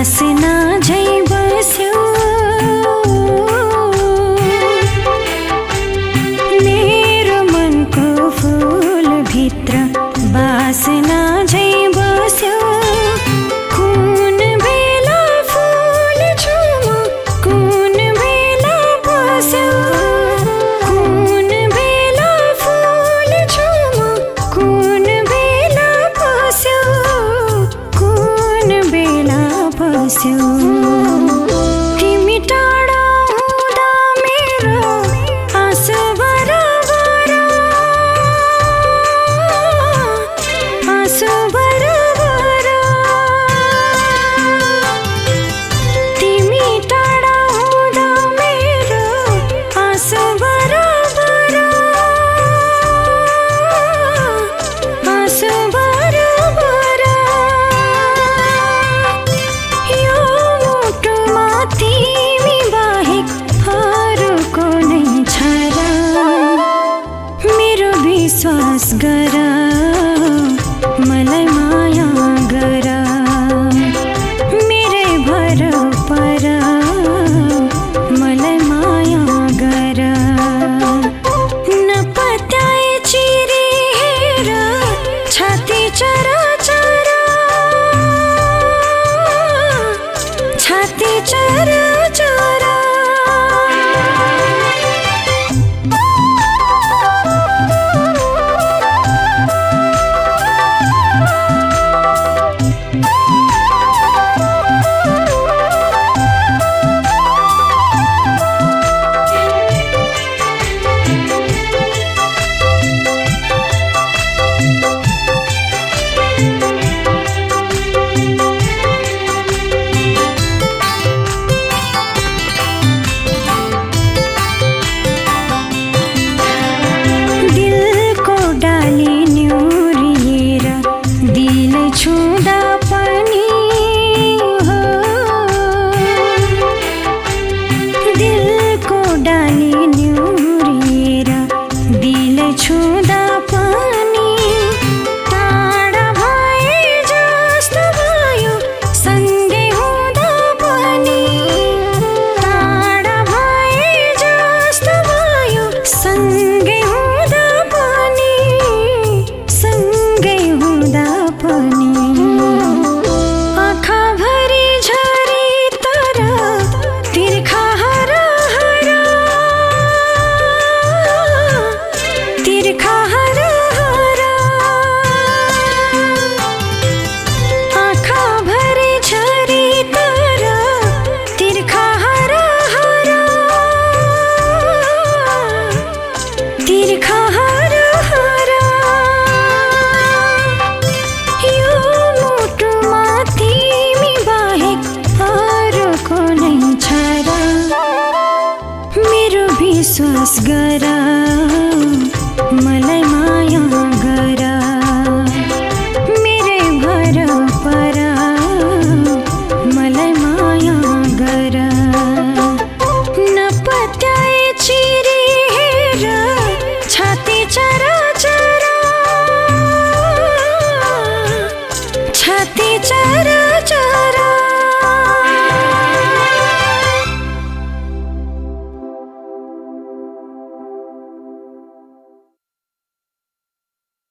हंसना विश्वास गर मलाई माया गर मेरै भर पर मलाई माया गर नपत्याए हेर छाती चरा चरा। छाती चरा चरा। विश्वास गरा।